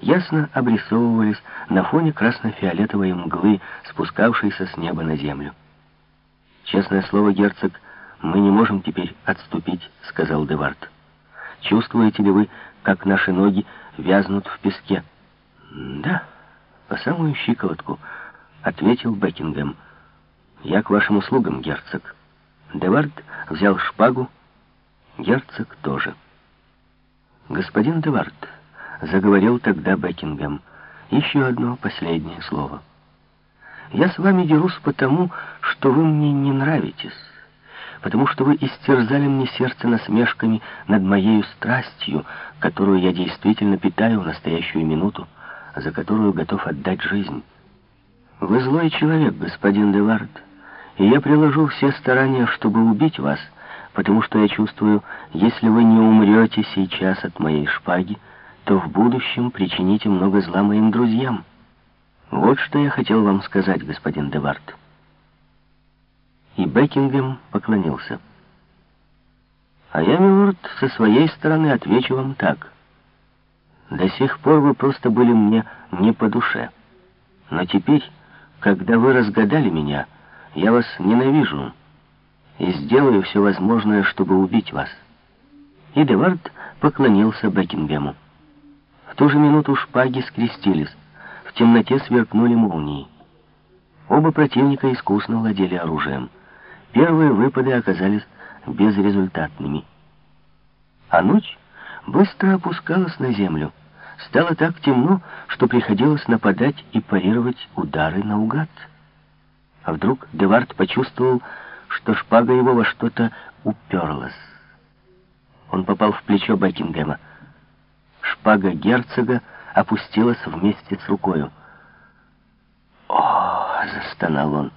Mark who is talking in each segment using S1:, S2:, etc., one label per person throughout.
S1: ясно обрисовывались на фоне красно-фиолетовой мглы, спускавшейся с неба на землю. «Честное слово, герцог, мы не можем теперь отступить», — сказал Девард. «Чувствуете ли вы, как наши ноги вязнут в песке?» «Да, по самую щиколотку», — ответил Бекингем. «Я к вашим услугам, герцог». Девард взял шпагу, герцог тоже. «Господин Девард», — заговорил тогда Бекингем, — «еще одно последнее слово. Я с вами дерусь потому, что вы мне не нравитесь» потому что вы истерзали мне сердце насмешками над моей страстью, которую я действительно питаю в настоящую минуту, за которую готов отдать жизнь. Вы злой человек, господин Девард, и я приложу все старания, чтобы убить вас, потому что я чувствую, если вы не умрете сейчас от моей шпаги, то в будущем причините много зла моим друзьям. Вот что я хотел вам сказать, господин Девард. И Бекингем поклонился. А я, милорд, со своей стороны отвечу вам так. До сих пор вы просто были мне не по душе. Но теперь, когда вы разгадали меня, я вас ненавижу и сделаю все возможное, чтобы убить вас». И Девард поклонился Бекингему. Ту же минуту шпаги скрестились, в темноте сверкнули молнии. Оба противника искусно владели оружием. Первые выпады оказались безрезультатными. А ночь быстро опускалась на землю. Стало так темно, что приходилось нападать и парировать удары наугад. А вдруг Девард почувствовал, что шпага его во что-то уперлась. Он попал в плечо Бекингема. Шпага герцога опустилась вместе с рукою. «О!» — застонал он.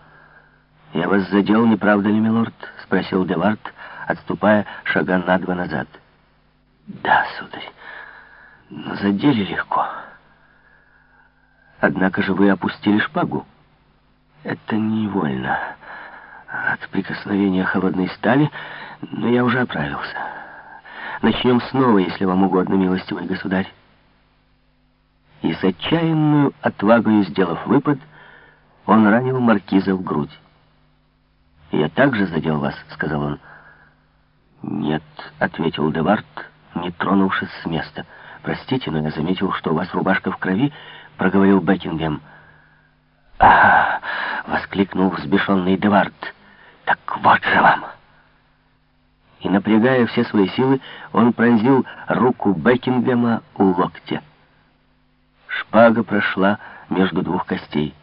S1: «Я вас задел, не правда ли, милорд?» — спросил Девард, отступая шага на два назад. «Да, сударь, но задели легко. Однако же вы опустили шпагу. Это невольно. От прикосновения холодной стали, но я уже оправился. Начнем снова, если вам угодно, милостивый государь». И с отчаянную отвагою сделав выпад, он ранил маркиза в грудь. «Я также задел вас», — сказал он. «Нет», — ответил Девард, не тронувшись с места. «Простите, но я заметил, что у вас рубашка в крови», — проговорил Бекингем. «А!» — воскликнул взбешенный Девард. «Так вот же вам!» И, напрягая все свои силы, он пронзил руку Бекингема у локтя. Шпага прошла между двух костей.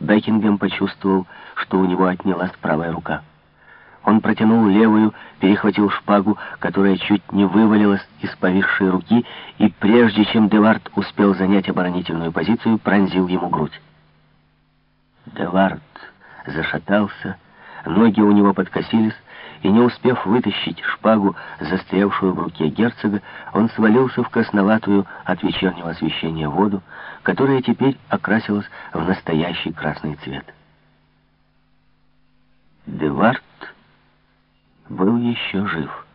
S1: Бекингем почувствовал, что у него отнялась правая рука. Он протянул левую, перехватил шпагу, которая чуть не вывалилась из повисшей руки, и прежде чем Девард успел занять оборонительную позицию, пронзил ему грудь. Девард зашатался, ноги у него подкосились, и не успев вытащить шпагу, застрявшую в руке герцога, он свалился в красноватую от вечернего освещения воду, которая теперь окрасилась в настоящий красный цвет. Девард был еще жив.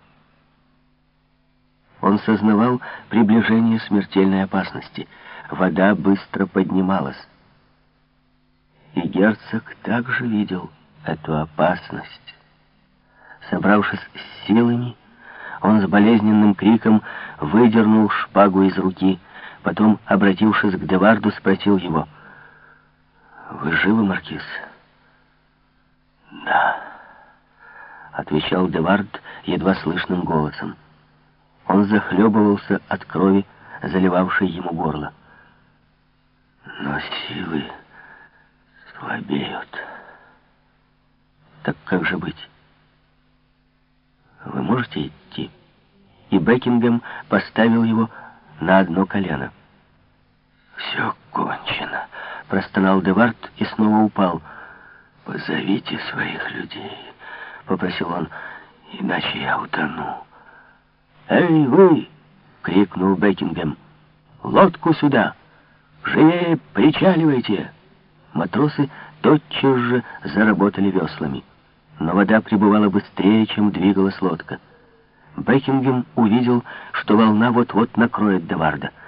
S1: Он сознавал приближение смертельной опасности. Вода быстро поднималась. И герцог также видел эту опасность. Собравшись с силами, он с болезненным криком выдернул шпагу из руки, потом, обратившись к Деварду, спросил его, «Вы живы, Маркиз?» «Да», — отвечал Девард едва слышным голосом. Он захлебывался от крови, заливавшей ему горло. «Но силы слабеют. Так как же быть?» Можете идти?» И Бекингем поставил его на одно колено. «Все кончено», — простонал Девард и снова упал. «Позовите своих людей», — попросил он, — «иначе я утону». «Эй, вы!» — крикнул Бекингем. «Лодку сюда! Живее причаливайте!» Матросы тотчас же заработали веслами но вода прибывала быстрее, чем двигалась лодка. Бекингем увидел, что волна вот-вот накроет Деварда.